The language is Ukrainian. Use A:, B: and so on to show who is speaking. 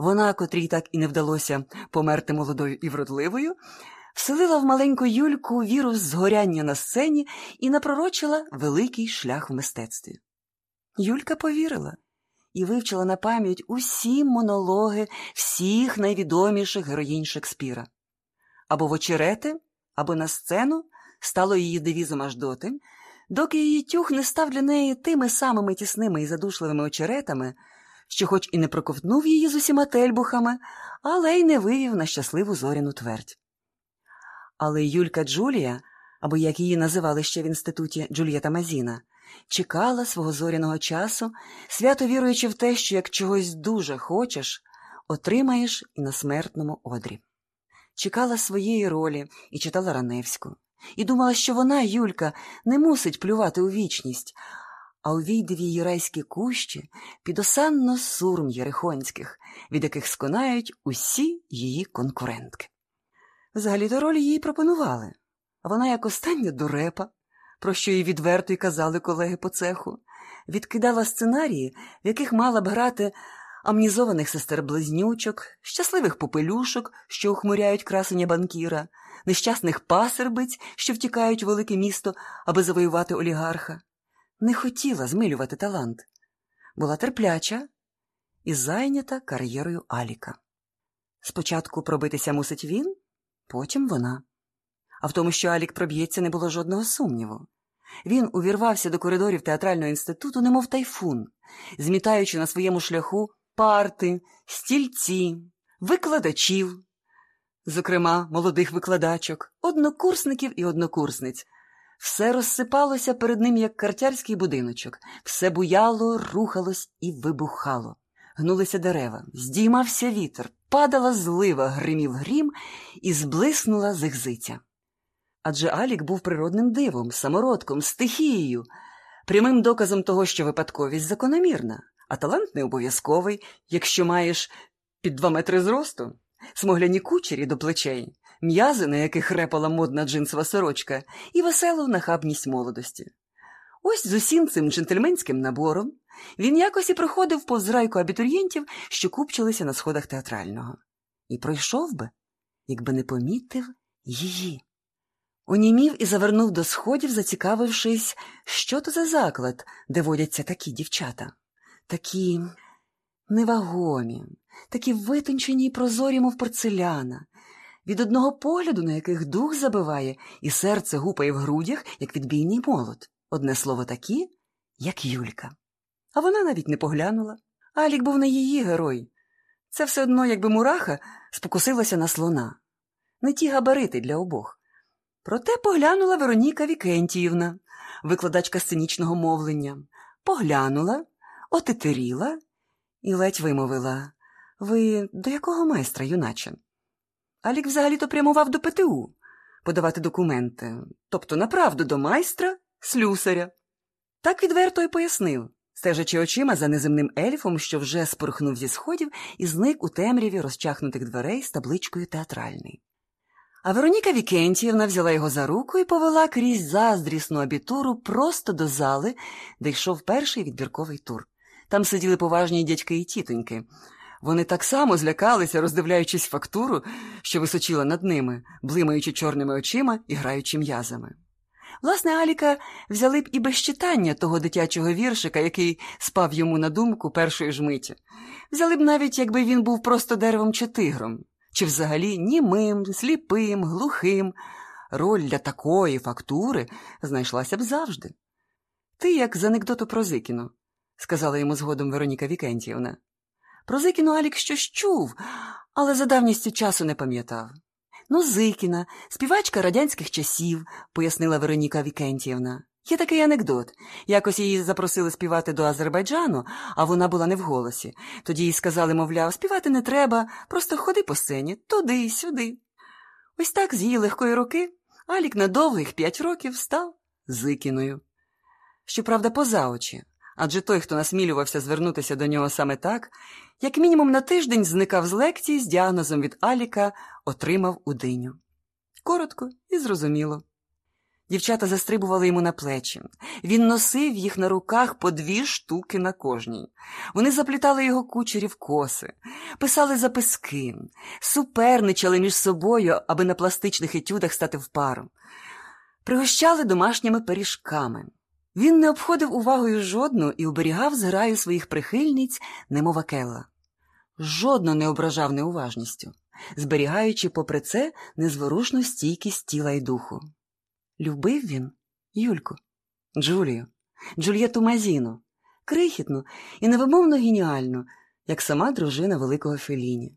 A: Вона, котрій так і не вдалося померти молодою і вродливою, вселила в маленьку Юльку віру згоряння на сцені і напророчила великий шлях в мистецтві. Юлька повірила і вивчила на пам'ять усі монологи всіх найвідоміших героїнь Шекспіра. Або в очерети, або на сцену стало її девізом аж доти, доки її тюг не став для неї тими самими тісними і задушливими очеретами, що, хоч і не проковтнув її з усіма тельбухами, але й не вивів на щасливу зоряну твердь. Але Юлька Джулія, або як її називали ще в інституті Джульєта Мазіна, чекала свого зоряного часу, свято віруючи в те, що як чогось дуже хочеш, отримаєш і на смертному одрі. Чекала своєї ролі і читала Раневську, і думала, що вона, Юлька, не мусить плювати у вічність, а увійде в її райські кущі підосанно сурм єрихонських, від яких сконають усі її конкурентки. Взагалі-то роль їй пропонували, а вона, як остання дурепа, про що їй відверто й казали колеги по цеху, відкидала сценарії, в яких мала б грати амнізованих сестер-близнючок, щасливих попелюшок, що ухмуряють красення банкіра, нещасних пасербиць, що втікають у велике місто, аби завоювати олігарха. Не хотіла змилювати талант, була терпляча і зайнята кар'єрою Аліка. Спочатку пробитися мусить він, потім вона. А в тому, що Алік проб'ється, не було жодного сумніву. Він увірвався до коридорів театрального інституту, немов тайфун, змітаючи на своєму шляху парти, стільці, викладачів, зокрема, молодих викладачок, однокурсників і однокурсниць. Все розсипалося перед ним, як картярський будиночок, все буяло, рухалось і вибухало. Гнулися дерева, здіймався вітер, падала злива, гримів грім і зблиснула зигзиця. Адже Алік був природним дивом, самородком, стихією, прямим доказом того, що випадковість закономірна, а талант не обов'язковий, якщо маєш під два метри зросту, смогляні кучері до плечей, м'язи, на яких репала модна джинсова сорочка, і веселу нахабність молодості. Ось з усім цим джентльменським набором він якось і проходив повз райку абітурієнтів, що купчилися на сходах театрального, і пройшов би, якби не помітив її. Онімів і завернув до сходів, зацікавившись, що то за заклад, де водяться такі дівчата, такі невагомі, такі витончені й прозорі, мов порцеляна, від одного погляду, на яких дух забиває, і серце гупає в грудях, як відбійний молот. Одне слово такі, як Юлька. А вона навіть не поглянула. Алік був не її герой. Це все одно, якби мураха спокусилася на слона. Не ті габарити для обох. Проте поглянула Вероніка Вікентіївна, викладачка сценічного мовлення. Поглянула, отетеріла і ледь вимовила Ви до якого майстра, юначе? Алік взагалі-то прямував до ПТУ подавати документи, тобто направду до майстра, слюсаря. Так відверто й пояснив, стежачи очима за неземним ельфом, що вже спорхнув зі сходів і зник у темряві розчахнутих дверей з табличкою театральний. А Вероніка Вікентіївна взяла його за руку і повела крізь заздрісну абітуру просто до зали, де йшов перший відбірковий тур. Там сиділи поважні дядьки і тітоньки. Вони так само злякалися, роздивляючись фактуру, що височила над ними, блимаючи чорними очима і граючи м'язами. Власне, Аліка взяли б і без читання того дитячого віршика, який спав йому на думку першої ж миті. Взяли б навіть, якби він був просто деревом чи тигром, чи взагалі німим, сліпим, глухим. Роль для такої фактури знайшлася б завжди. Ти, як з анекдоту про Зикіну, сказала йому згодом Вероніка Вікентіївна. Про Зикіну Алік щось чув, але за давністю часу не пам'ятав. Ну, Зикіна, співачка радянських часів, пояснила Вероніка Вікентіївна. Є такий анекдот. Якось її запросили співати до Азербайджану, а вона була не в голосі. Тоді їй сказали, мовляв, співати не треба, просто ходи по сцені, туди, сюди. Ось так з її легкої руки Алік на довгих п'ять років став Зикіною. Щоправда, поза очі, адже той, хто насмілювався звернутися до нього саме так, як мінімум на тиждень зникав з лекції з діагнозом від Аліка, отримав удиню. Коротко і зрозуміло. Дівчата застрибували йому на плечі. Він носив їх на руках по дві штуки на кожній. Вони заплітали його кучері в коси, писали записки, суперничали між собою, аби на пластичних етюдах стати в пару. Пригощали домашніми пиріжками. Він не обходив увагою жодну і оберігав зграю своїх прихильниць, немов Акелла. Жодно не ображав неуважністю, зберігаючи, попри це, незворушну стійкість тіла й духу. Любив він Юльку, Джулію, Джульєту Мазіну, крихітну і невимовно геніальну, як сама дружина великого Феліні.